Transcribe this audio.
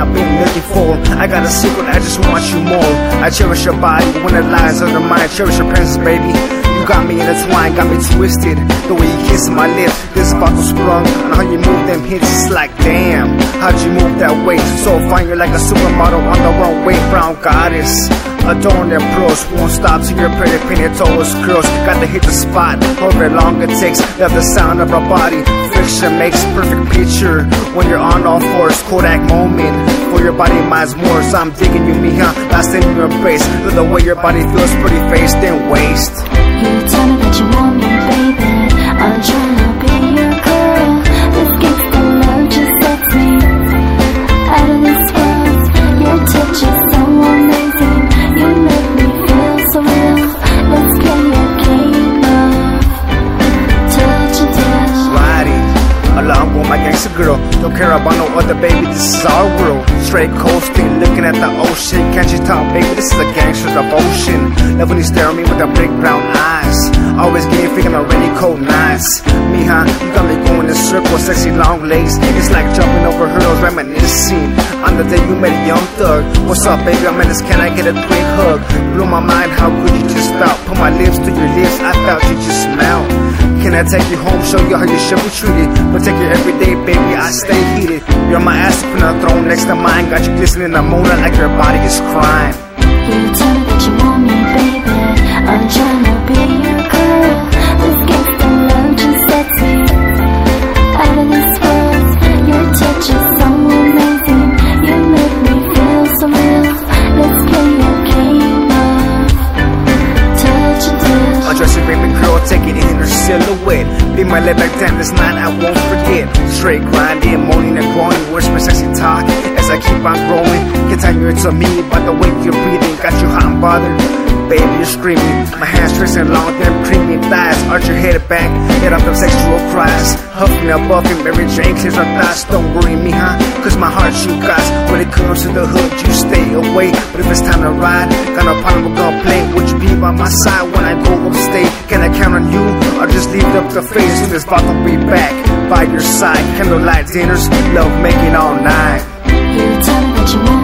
I've been looking for. I got a secret, I just want you more. I cherish your body when it lies under mine. Cherish your presence, baby. Got me in a twine, got me twisted. The way you kiss my lips, this bottle sprung. And how you move them hips, it's like damn. How'd you move that way? So fine, you're like a supermodel on the runway, brown goddess. Adorn their pros, won't stop till your pretty painted toes curls. Got to hit the spot, however long it takes. Love the sound of our body. Friction makes perfect picture when you're on all fours. Kodak moment for your body, mine's more. So I'm digging you, me, huh? Last in your embrace. Love the way your body feels, pretty face, then waist. You tell me that you want me, baby. I'm trying to be your girl. This gangsta love just sets me out of this world. Your touch is so amazing. You make me feel so real. Let's play a game of touch and tell. riding along with my gangster girl. Don't care about no other baby, this is our world. Straight coasting, looking at the ocean. Can't you tell, baby, this is a gangster devotion. Love when you stare at me with the big brown eyes. Always getting freaking already cold nights. Me? You got me going in circles, sexy long legs. It's like jumping over hurdles, reminiscing. On the day you met a young thug. What's up, baby? I'm in this. Can I get a quick hug? Blew my mind, how could you just felt. Put my lips to your lips, I felt you just smell. Can I take you home, show you how you should be treated? Protect you every day, baby, I stay heated. You're my ass up in a throne next to mine. Got you glistening in the moonlight like your body is crying. You tell me that you want silhouette. Be my lip back damn, this night I won't forget. Straight grinding, moaning and groaning, whisper sexy talk as I keep on growing. You it's on me by the way you're breathing, got you hot and bothered. Baby, you're screaming. My hands tracing long, them creamy thighs. Arch your head back, let off them sexual cries. Huffing and buffing, Mary Jane clears her thoughts. Don't worry me, huh? Cause my heart you got. When it comes to the hood, you stay away. But if it's time to ride, got no problem with play. Would you be by my side when I go upstate? Can I count on you? Just leave up the fate? Soon as Bob will be back by your side. Candlelight dinners, love making all night. You tell me that you want